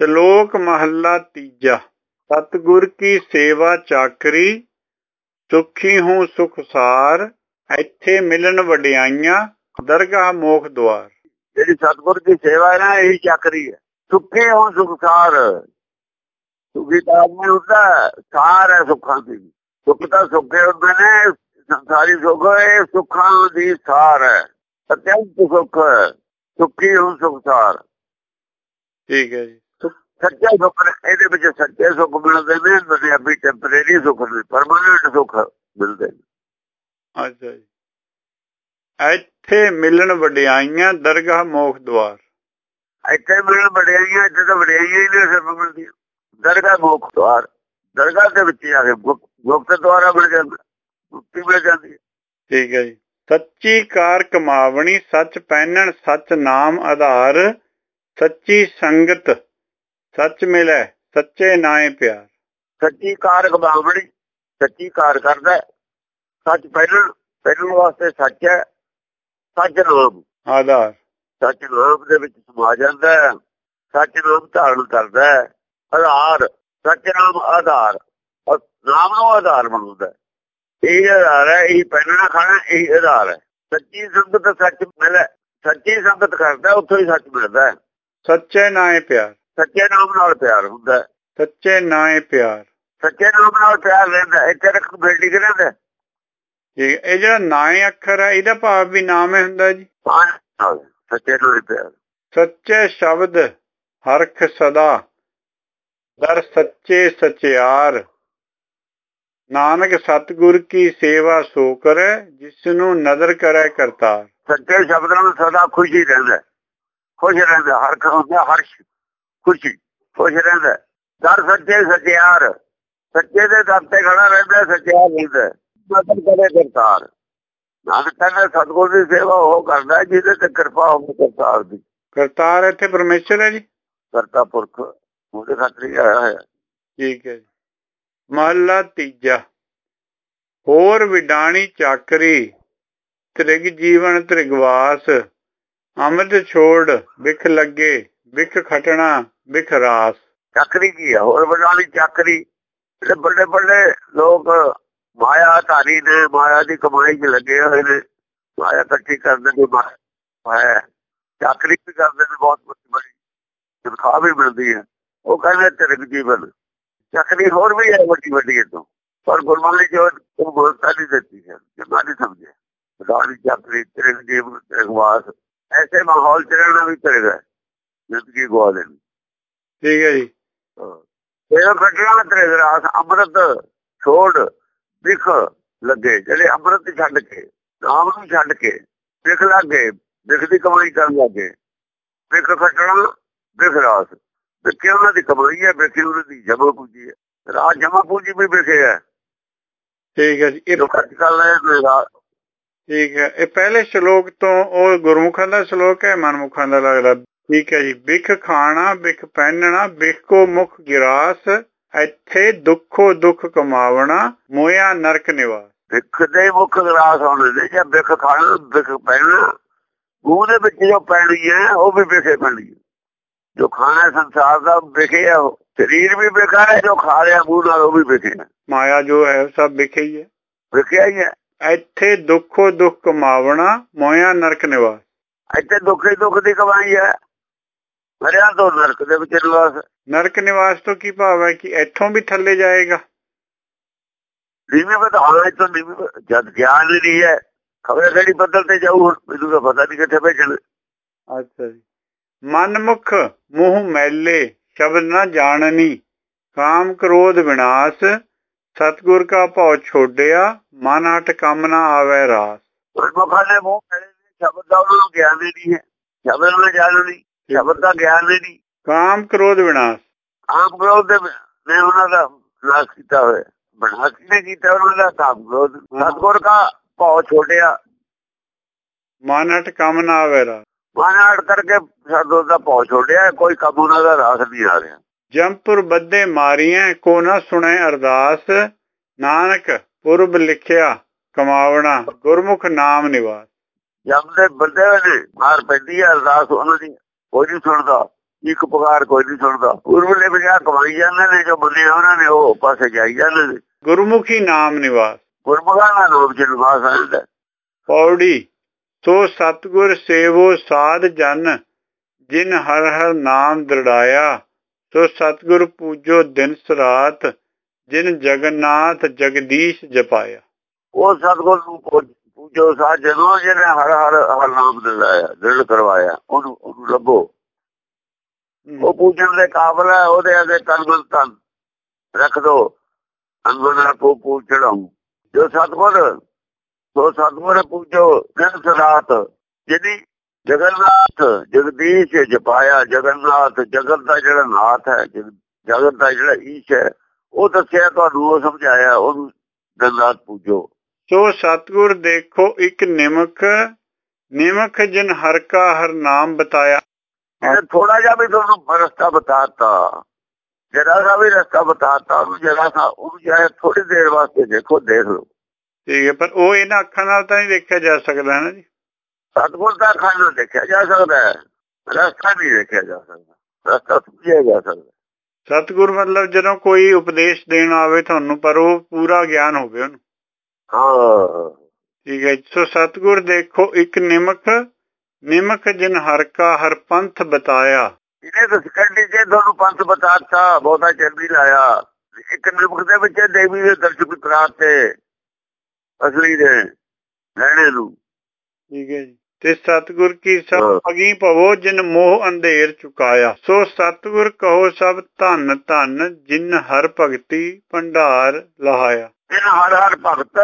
ਸ਼ਲੋਕ ਮਹੱਲਾ ਤੀਜਾ। ਸਤਿਗੁਰ ਕੀ ਸੇਵਾ ਚਾਕਰੀ ਸੁਖੀ ਹੂੰ ਸੁਖਸਾਰ ਇੱਥੇ ਮਿਲਣ ਵਡਿਆਈਆਂ ਦਰਗਾਹ ਮੋਖ ਦੁਆਰ। ਜਿਹੜੀ ਸਤਿਗੁਰ ਦੀ ਸੇਵਾ ਹੈ ਨਾ ਇਹੀ ਚੱਕਰੀ ਹੈ। ਸੁੱਖੇ ਹੋ ਸੁਖਸਾਰ ਸੁਖੀ ਤਾਂ ਆਦਮੀ ਹੁੰਦਾ ਸਾਰ ਹੈ ਸੁੱਖਾਂ ਦੀ। ਸੁੱਖ ਤਾਂ ਸੁੱਖੇ ਹੁੰਦੇ ਨੇ ਸੰਸਾਰੀ ਸੁੱਖ ਇਹ ਸੁੱਖਾਂ ਦੀ ਸਾਰ ਹੈ। ਅਤਿਅੰਤ ਸੁੱਖ ਹੈ। ਸੁਖੀ ਹੋ ਸੁਖਸਾਰ ਠੀਕ ਹੈ ਜੀ। ਸੱਚਾ ਸੁੱਖ ਇਹਦੇ ਵਿੱਚ ਸੱਚੇ ਸੁੱਖ ਮਿਲਦੇ ਨੇ ਦੁਨਿਆਵੀ ਟੈਂਪਰੇਰੀ ਸੁੱਖ ਨੇ ਪਰਮਾਨੈਂਟ ਸੁੱਖ ਮਿਲਦੇ ਨੇ। ਅੱਛਾ ਜੀ। ਇੱਥੇ ਮਿਲਣ ਵਡਿਆਈਆਂ ਦਰਗਾਹ ਮੋਖ ਦੁਆਰ। ਇੱਥੇ ਮਿਲਣ ਵਡਿਆਈਆਂ ਇੱਥੇ ਤਾਂ ਵਡਿਆਈਆਂ ਹੀ ਨੇ ਸਿਰਫ ਮਿਲਦੀਆਂ। ਦਰਗਾਹ ਮੁਖ ਦਵਾਰ ਦਰਗਾਹ ਦੇ ਵਿੱਚ ਆ ਕੇ ਗੁਪ- ਗੁਪਤ ਦੁਆਰਾ ਮਿਲ ਜਾਂਦਾ ਮੁਕਤੀ ਮਿਲ ਜਾਂਦੀ ਠੀਕ ਹੈ ਜੀ। ਸੱਚੀ ਕਾਰ ਕਮਾਵਣੀ ਸੱਚ ਪਹਿਨਣ ਸੱਚ ਨਾਮ ਆਧਾਰ ਸੱਚੀ ਸੰਗਤ ਸੱਚ ਮਿਲੈ ਸੱਚੇ ਨਾਏ ਪਿਆਰ। ਸੱਚੀ ਕਾਰ ਗਵਾਵਣੀ ਸੱਚੀ ਕਾਰ ਕਰਦਾ। ਸੱਚ ਪਹਿਲਣ ਪਹਿਲਣ ਵਾਸਤੇ ਸੱਚ ਹੈ ਸੱਚ ਨਾਮ ਆਧਾਰ। ਸੱਚ ਨਾਮ ਦੇ ਵਿੱਚ ਸਮਾ ਜਾਂਦਾ ਹੈ ਸੱਚ ਨਾਮ ਧਾਰਨ ਕਰਦਾ ਆਧਾਰ ਸੱਚ ਨਾਮ ਆਧਾਰ ਨਾਮ ਨੂੰ ਆਧਾਰ ਬਣਾਉਂਦਾ ਹੈ। ਇਹ ਆਧਾਰ ਹੈ ਇਹ ਪਹਿਲਣਾ ਖਾਣਾ ਇਹ ਆਧਾਰ ਹੈ। ਸੱਚੀ ਸੰਗਤ ਸੱਚ ਮਿਲੇ ਸੱਚੀ ਸੰਗਤ ਕਰਦਾ ਉੱਥੋਂ ਹੀ ਸੱਚ ਮਿਲਦਾ ਹੈ। ਸੱਚੇ ਨਾਏ ਪਿਆਰ। ਸੱਚੇ ਨਾਮ ਨਾਲ ਪਿਆਰ ਹੁੰਦਾ ਸੱਚੇ ਨਾਏ ਪਿਆਰ। ਸੱਚੇ ਨਾਮ ਨਾਲ ਪਿਆਰ ਰਹਿੰਦਾ। ਇੱਥੇ ਰੱਖ ਬੇਟੀ ਰਹਿੰਦਾ ਜੀ ਇਹ ਜਿਹੜਾ ਨਾਏ ਅੱਖਰ ਹੈ ਇਹਦਾ ਭਾਵ ਵੀ ਨਾਮ ਹੀ ਹੁੰਦਾ ਜੀ। ਸੱਚੇ ਨਾਲ ਪਿਆਰ। ਸੱਚੇ ਸ਼ਬਦ ਹਰਖ ਸਦਾ ਦਰ ਸੱਚੇ ਸਚਿਆਰ। ਨਾਨਕ ਸਤਿਗੁਰ ਕੀ ਸੇਵਾ ਸੋ ਕਰੈ ਜਿਸ ਨੂੰ ਨਦਰ ਕਰੈ ਕਰਤਾਰ। ਸੱਚੇ ਸ਼ਬਦਾਂ ਨੂੰ ਸਦਾ ਖੁਸ਼ੀ ਰਹਿੰਦਾ। ਖੁਸ਼ ਰਹਿੰਦਾ ਹਰ ਹੁੰਦਾ ਹਰ ਖੁਸ਼ੀ ਖੁਸ਼ ਰਹਿੰਦਾ। ਦਰ ਸੱਚੇ ਸਚਿਆਰ ਸੱਚੇ ਦੇ ਦਰ ਤੇ ਖੜਾ ਰਹਿੰਦਾ ਸਚਿਆਰ ਰਹਿੰਦਾ ਨਦਰ ਕਰੇ ਕਰਤਾਰ। ਨਾਨਕ ਕਹਿੰਦਾ ਸਤਿਗੁਰ ਦੀ ਸੇਵਾ ਉਹ ਕਰਦਾ ਜਿਹਦੇ ਤੇ ਕਿਰਪਾ ਹੋਵੇ ਕਰਤਾਰ ਦੀ। ਕਰਤਾਰ ਇੱਥੇ ਪਰਮੇਸ਼ਰ ਹੈ ਜੀ? ਕਰਤਾ ਪੁਰਖ ਉਹਦੇ ਖਾਤਰ ਆਇਆ ਹੈ ਠੀਕ ਹੈ ਜੀ। ਮਹੱਲਾ ਤੀਜਾ। ਹੋਰ ਵਿਡਾਣੀ ਚਾਕਰੀ ਤ੍ਰਿਗ ਜੀਵਨ ਤ੍ਰਿਗਵਾਸ। ਅੰਮ੍ਰਿਤ ਛੋੜ ਵਿਖ ਲੱਗੇ ਵਿਖ ਖਟਣਾ। ਵਿਖ ਰਾਸ, ਚੱਕਰੀ ਕੀ ਹੈ ਹੋਰ ਬਣਾਲੀ ਚੱਕਰੀ। ਜਿਹੜੇ ਵੱਡੇ ਵੱਡੇ ਲੋਕ ਮਾਇਆ ਧਾਰੀ ਨੇ, ਮਾਇਆ ਦੀ ਕਮਾਈ 'ਚ ਲੱਗੇ ਹੋਏ ਨੇ, ਮਾਇਆ ਇਕੱਠੀ ਕਰਦੇ ਨੇ, ਮਾਇਆ ਚੱਕਰੀ ਵੀ ਕਰਦੇ ਨੇ, ਬਹੁਤ ਬੜੀ ਤਨਖਾਹ ਵੀ ਮਿਲਦੀ ਹੈ। ਉਹ ਕਹਿੰਦੇ ਤਿਰਕ ਜੀਵਨ। ਚੱਕਰੀ ਹੋਰ ਵੀ ਹੈ ਵੱਡੀ ਵੱਡੀ ਇਹ ਤੋਂ ਪਰ ਗੁਰਬਾਣੀ ਜੋ ਉਹ ਬੋਲਤਾ ਨਹੀਂ ਦਿੱਤੀ ਹੈ। ਜਿੰਨਾ ਨਹੀਂ ਸਮਝਿਆ। ਬਦਾਨੀ ਚੱਕਰੀ ਤਿਰਕ ਜੀਵਨ ਤਿਰਕਵਾਸ ਐਸੇ ਮਾਹੌਲ ਚ ਰਹਿਣਾ ਵੀ ਤਿਰਕ ਹੈ ਜ਼ਿੰਦਗੀ ਗਵਾ ਦੇਣੀ। ਠੀਕ ਹੈ ਜੀ। ਇਹ ਘਟਨਾ ਤੇਰੇ ਰਾਸ ਅੰਮ੍ਰਿਤ ਛੋੜ ਵਿਖ ਲੱਗੇ ਜਿਹੜੇ ਅੰਮ੍ਰਿਤ ਛੱਡ ਕੇ ਨਾਮ ਨੂੰ ਛੱਡ ਕੇ ਵਿਖ ਲੱਗੇ ਵਿਖ ਦੀ ਕਮਾਈ ਕਰਨ ਲੱਗੇ। ਵਿਖ ਘਟਣਾ ਵਿਖ ਰਾਸ। ਵਿਖੇ ਉਹਨਾਂ ਦੀ ਕਮਾਈ ਹੈ ਵਿਖੇ ਉਹਨਾਂ ਦੀ ਜਮਾ ਪੂੰਜੀ ਹੈ। ਰਾਜ ਜਮਾ ਪੂੰਜੀ ਵੀ ਵਿਖੇ ਹੈ। ਠੀਕ ਹੈ ਜੀ। ਇਹ ਖਰਚ ਕਰ ਰਾਜ ਠੀਕ ਹੈ। ਇਹ ਪਹਿਲੇ ਸ਼ਲੋਕ ਤੋਂ ਉਹ ਗੁਰਮੁਖਾਂ ਦਾ ਸ਼ਲੋਕ ਹੈ ਮਨਮੁਖਾਂ ਦਾ ਲੱਗਦਾ। ਠੀਕ ਹੈ ਜੀ। ਬਿਖ ਖਾਣਾ ਬਿਖ ਪਹਿਨਣਾ ਬਿਖ ਕੋ ਮੁਖ ਗਿਰਾਸ ਇੱਥੇ ਦੁੱਖੋ ਦੁੱਖ ਕਮਾਵਣਾ ਮੋਇਆ ਨਰਕ ਨਿਵਾਸ। ਵਿਖ ਦੇ ਮੁੱਖ ਗਲਾਸ ਹੋਣੇ ਨੇ ਜਾਂ ਵਿਖ ਖਾਣਾ ਵਿਖ ਪੈਣਾ ਮੂੰਹ ਦੇ ਵਿੱਚ ਜੋ ਪੈਣੀ ਹੈ ਉਹ ਵੀ ਵਿਖੇ ਪੈਣੀ ਹੈ। ਜੋ ਖਾਣਾ ਸੰਸਾਰ ਦਾ ਵਿਖੇ ਹੈ। ਸਰੀਰ ਵੀ ਵਿਖਾ ਹੈ ਜੋ ਖਾ ਰਿਹਾ ਮੂੰਹ ਨਾਲ ਉਹ ਵੀ ਵਿਖੇ ਹੈ। ਮਾਇਆ ਜੋ ਹੈ ਸਭ ਵਿਖੇ ਹੀ ਹੈ। ਵਿਖਿਆ ਹੀ ਹੈ। ਇੱਥੇ ਦੁੱਖੋ ਦੁੱਖ ਕਮਾਵਣਾ ਮੋਇਆ ਨਰਕ ਨਿਵਾਸ। ਇੱਥੇ ਦੁੱਖ ਦੁੱਖ ਦੀ ਕਮਾਈ ਹੈ। ਮਰਿਆ ਤੋਂ ਨਰਕ ਦੇ ਵਿੱਚ ਨਿਵਾਸ। ਨਰਕ ਨਿਵਾਸ ਤੋਂ ਕੀ ਭਾਵ ਹੈ ਕਿ ਇੱਥੋਂ ਵੀ ਥੱਲੇ ਜਾਏਗਾ? ਨੀਵੇਂ ਵਧਾਉਣਾ ਇੱਥੋਂ ਨੀਵੇਂ ਜਦ ਗਿਆਨ ਨਹੀਂ ਹੈ ਖਬਰ ਕਿਹੜੀ ਬੱਦਲ ਤੇ ਜਾਊ ਮੈਨੂੰ ਤਾਂ ਪਤਾ ਨਹੀਂ ਕਿੱਥੇ ਭੇਜਣ। ਅੱਛਾ ਜੀ। ਮਨਮੁਖ ਮੂੰਹ ਮੈਲੇ ਸ਼ਬਦ ਨਾ ਜਾਣਨੀ ਕਾਮ ਕ੍ਰੋਧ ਵਿਨਾਸ਼ ਸਤਗੁਰ ਕਾ ਭਉ ਛੋੜਿਆ ਮਨ ਹਟ ਕੰਮ ਨਾ ਆਵੇ ਰਾਸ। ਗੁਰਮੁਖਾਂ ਦੇ ਮੂੰਹ ਮੇਰੇ ਸ਼ਬਦ ਦਾ ਉਹਨਾਂ ਗਿਆਨ ਨਹੀਂ ਹੈ ਸ਼ਬਦ ਨੂੰ ਜਾਣੂ ਨਹੀਂ ਸ਼ਬਦ ਦਾ ਗਿਆਨ ਨਹੀਂ। ਕਾਮ ਕ੍ਰੋਧ ਵਿਨਾਸ਼। ਆਮ ਵਿਰੋਧ ਦੇ ਨੇ ਉਹਨਾਂ ਦਾ ਨਾਸ਼ ਕੀਤਾ ਹੋਇਆ। ਬਣਾ ਨੇ ਕੀਤਾ ਉਹਨਾਂ ਦਾ ਕਾਮ ਵਿਰੋਧ ਸਤਗੁਰ ਦਾ ਭਾਉ ਛੋਟਿਆ ਮਨ ਹਟ ਕੰਮ ਨਾ ਆਵੇ ਰਾਸ ਮਾਨਾੜ ਕਰਕੇ ਸਤਗੁਰ ਦਾ ਭਾਉ ਛੋਟਿਆ ਕੋਈ ਕੰਮ ਉਹਨਾਂ ਦਾ ਰਾਸ ਨਹੀਂ ਆ ਰਿਹਾ। ਜੰਪੁਰ ਬੱਦੇ ਮਾਰੀਆਂ ਕੋ ਨਾ ਸੁਣੇ ਅਰਦਾਸ। ਨਾਨਕ ਪੁਰਬ ਲਿਖਿਆ ਕਮਾਵਣਾ ਗੁਰਮੁਖ ਨਾਮ ਨਿਵਾਸ। ਜਦ ਦੇ ਬੰਦੇ ਨੇ ਮਾਰ ਪੈਂਦੀ ਅਰਦਾਸ ਉਹਨਾਂ ਦੀ ਕੋਈ ਨਹੀਂ ਸੁਣਦਾ। ਇੱਕ ਪੁਕਾਰ ਕੋਈ ਨਹੀਂ ਸੁਣਦਾ। ਉਰਵਲੇ ਵਿਚਾਰ ਕਮਾਈ ਜਾਂਦੇ ਨੇ ਜੋ ਬੰਦੇ ਉਹਨਾਂ ਨੇ ਉਹ ਪਾਸੇ ਜਾਈ ਜਾਂਦੇ ਨੇ। ਗੁਰਮੁਖੀ ਨਾਮ ਨਿਵਾਸ। ਗੁਰਮੁਖਾਂ ਦਾ ਚ ਨਿਵਾਸ ਆਉਂਦਾ ਪੌੜੀ ਸੋ ਸਤਗੁਰ ਸੇਵੋ ਸਾਧ ਜਨ ਜਿਨ ਹਰ ਹਰ ਨਾਮ ਦ੍ਰਿੜਾਇਆ ਸੋ ਸਤਗੁਰ ਪੂਜੋ ਦਿਨ ਸਰਾਤ ਜਿਨ ਜਗਨਨਾਥ ਜਗਦੀਸ਼ ਜਪਾਇਆ। ਉਹ ਸਤਗੁਰ ਨੂੰ ਪੂਜੋ ਸਾਧ ਜਦੋਂ ਜਿਹਨੇ ਹਰ ਹਰ ਹਰ ਨਾਮ ਦਿਲਾਇਆ ਦਿਲ ਕਰਵਾਇਆ ਉਹਨੂੰ ਉਹਨੂੰ ਲੱਭੋ। ਉਹ ਪੂਜਣ ਦੇ ਕਾਬਲ ਹੈ ਉਹਦੇ ਅੱਗੇ ਤਨ ਮਨ ਤਨ। ਰੱਖ ਦੋ। ਅੰਗਨ ਨਾਲ ਪੂ ਪੂ ਚੜਾਉ। ਜੋ ਸਤਗੁਰ ਸੋ ਸਤਗੁਰ ਪੂਜੋ ਦਿਨ ਸਰਾਤ। ਜਿਹਦੀ ਜਗਨਨਾਥ ਜਗਦੀਸ਼ ਜਪਾਇਆ ਜਗਨਨਾਥ ਜਗਤ ਦਾ ਜਿਹੜਾ ਨਾਥ ਹੈ ਜਗ- ਜਗਤ ਦਾ ਜਿਹੜਾ ਈਸ਼ ਹੈ ਉਹ ਦੱਸਿਆ ਤੁਹਾਨੂੰ ਉਹ ਸਮਝਾਇਆ ਉਹਨੂੰ ਦਿਨ ਪੂਜੋ। ਸੋ ਸਤਗੁਰ ਦੇਖੋ ਇੱਕ ਨਿਮਕ ਨਿਮਕ ਜਿਨ ਹਰ ਕਾ ਹਰ ਨਾਮ ਬਤਾਇਆ। ਥੋੜਾ ਜਿਹਾ ਵੀ ਤੁਹਾਨੂੰ ਰਸਤਾ ਬਤਾਤਾ। ਜਰਾ ਸਾ ਵੀ ਰਸਤਾ ਬਤਾਤਾ ਉਹਨੂੰ ਜਰਾ ਸਾ ਉਹਨੂੰ ਜਾਏ ਥੋੜੀ ਦੇਰ ਵਾਸਤੇ ਦੇਖੋ ਦੇਖ ਲਓ। ਠੀਕ ਹੈ ਪਰ ਉਹ ਇਹਨਾਂ ਅੱਖਾਂ ਨਾਲ ਤਾਂ ਨਹੀਂ ਦੇਖਿਆ ਜਾ ਸਕਦਾ ਹੈ ਨਾ ਜੀ। ਸਤਗੁਰ ਦਾ ਖਾਨਾ ਦੇਖਿਆ ਜਾ ਸਕਦਾ ਹੈ ਰਸਤਾ ਨਹੀਂ ਦੇਖਿਆ ਜਾ ਸਕਦਾ। ਰਸਤਾ ਸਮਝਿਆ ਜਾ ਸਕਦਾ। ਸਤਗੁਰ ਮਤਲਬ ਜਦੋਂ ਕੋਈ ਉਪਦੇਸ਼ ਦੇਣ ਆਵੇ ਤੁਹਾਨੂੰ ਪਰ ਉਹ ਪੂਰਾ ਗਿਆਨ ਹੋਵੇ ਉਹਨੂੰ। ਹਾਂ ਠੀਕ ਹੈ ਜੀ। ਸੋ ਸਤਗੁਰ ਦੇਖੋ ਇੱਕ ਨਿਮਕ ਨਿਮਕ ਜਿਨ ਹਰ ਕਾ ਹਰ ਪੰਥ ਬਤਾਇਆ ਇਹਨੇ ਤਾਂ ਸਕਿੰਡ ਜੇ ਤੁਹਾਨੂੰ ਪੰਥ ਬਤਾਤਾ ਬਹੁਤਾ ਚਿਰ ਨਹੀਂ ਲਾਇਆ ਇੱਕ ਨਿਮਕ ਦੇ ਵਿੱਚ ਦੇਵੀ ਦੇ ਦਰਸ਼ਨ ਕਰਾਤੇ ਅਸਲੀ ਦੇ ਲੈਣੇ ਨੂੰ ਠੀਕ ਹੈ ਜੀ ਤੇ ਸਤਗੁਰ ਕੀ ਸਭ ਹਾਂ। ਅਗੀ ਭਵੋ ਜਿਨ ਮੋਹ ਅੰਧੇਰ ਚੁਕਾਇਆ ਸੋ ਸਤਗੁਰ ਕਹੋ ਸਭ ਧੰਨ ਧੰਨ ਜਿਨ ਹਰ ਭਗਤੀ ਭੰਡਾਰ ਲਹਾਇਆ ਇਹ ਹਰ ਹਰ ਭਗਤ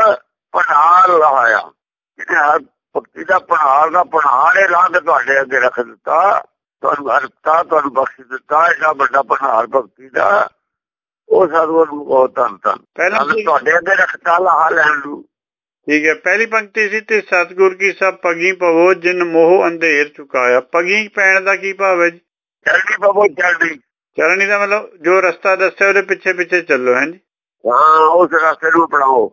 ਪਨਾਰ ਲਾਇਆ। ਇਹਨੇ ਹਰ ਭਗਤੀ ਦਾ ਪਨਾਰ ਦਾ ਪਨਾਰ ਇਹ ਲਾ ਕੇ ਤੁਹਾਡੇ ਅੱਗੇ ਰੱਖ ਦਿੱਤਾ। ਤੁਹਾਨੂੰ ਹਰਤਾ ਤੁਹਾਨੂੰ ਬਖਸ਼ ਦਿੱਤਾ ਇਹਦਾ ਵੱਡਾ ਪਨਾਰ ਭਗਤੀ ਦਾ। ਉਹ ਸਤਿਗੁਰ ਨੂੰ ਬਹੁਤ ਧੰਨ ਧੰਨ। ਪਹਿਲਾਂ ਤੁਹਾਡੇ ਅੱਗੇ ਰੱਖਤਾ ਲਾ ਲੈਣ ਨੂੰ। ਠੀਕ ਹੈ ਪਹਿਲੀ ਪੰਕਤੀ ਸੀ ਤੇ ਸਤਗੁਰ ਕੀ ਸਭ ਪਗੀ ਭਵੋ ਜਿਨ ਮੋਹ ਅੰਧੇਰ ਚੁਕਾਇਆ। ਪਗੀ ਪੈਣ ਦਾ ਕੀ ਭਾਵ ਹੈ ਜੀ? ਚੜ੍ਹਨੀ ਪਵੋ ਚੜ੍ਹਨੀ ਚਰਣੀ ਦਾ ਮਤਲਬ ਜੋ ਰਸਤਾ ਦੱਸਿਆ ਉਹਦੇ ਪਿੱਛੇ ਪਿੱਛੇ ਚੱਲੋ ਹੈ ਜੀ? ਹਾਂ ਉਸ ਰਸਤੇ ਨੂੰ ਅਪਣਾਓ।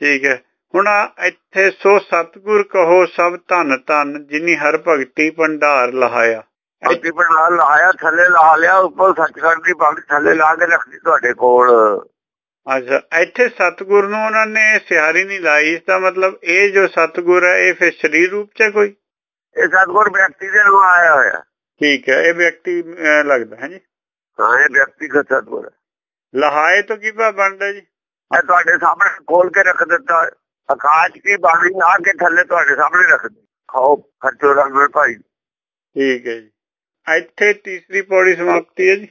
ਠੀਕ ਹੈ। ਹੁਣ ਇੱਥੇ ਸੋ ਸਤਗੁਰ ਕਹੋ ਸਭ ਧੰਨ ਧੰਨ ਜਿਨੀ ਹਰ ਭਗਤੀ ਭੰਡਾਰ ਲਹਾਇਆ। ਭਗਤੀ ਪਨਾਰ ਲਾਇਆ ਥੱਲੇ ਲਾ ਲਿਆ ਉੱਪਰ ਸੱਚਖੰਡ ਦੀ ਭਗਤ ਥੱਲੇ ਲਾ ਕੇ ਰੱਖਦੀ ਤੁਹਾਡੇ ਕੋਲ। ਅੱਛਾ ਇੱਥੇ ਸਤਗੁਰ ਨੂੰ ਉਹਨਾਂ ਨੇ ਸਿਹਾਰੀ ਨਹੀਂ ਲਾਈ ਇਸ ਦਾ ਮਤਲਬ ਇਹ ਜੋ ਸਤਗੁਰ ਹੈ ਇਹ ਫਿਰ ਸਰੀਰ ਰੂਪ ਚ ਕੋਈ? ਇਹ ਸਤਿਗੁਰ ਵਿਅਕਤੀ ਦੇ ਨੂੰ ਆਇਆ ਹੋਇਆ। ਠੀਕ ਹੈ ਇਹ ਵਿਅਕਤੀ ਲੱਗਦਾ ਹੈ ਜੀ? ਹਾਂ ਇਹ ਵਿਅਕਤੀਗਤ ਸਤਿਗੁਰ ਹੈ। ਲਹਾਏ ਤੋਂ ਕੀ ਭਾਵ ਬਣਦਾ ਜੀ? ਮੈਂ ਤੁਹਾਡੇ ਸਾਹਮਣੇ ਖੋਲ ਕੇ ਰੱਖ ਦਿੱਤਾ। ਆਕਾਸ਼ ਦੀ ਬਾਣੀ ਲਾ ਕੇ ਥੱਲੇ ਤੁਹਾਡੇ ਸਾਹਮਣੇ ਰੱਖ ਦਿੱਤੀ। ਖਾਓ ਖਰਚੋ ਰੰਗ ਭਾਈ। ਠੀਕ ਹੈ ਜੀ। ਇੱਥੇ ਤੀਸਰੀ ਪੌੜੀ ਸਮਾਪਤੀ ਹੈ ਜੀ।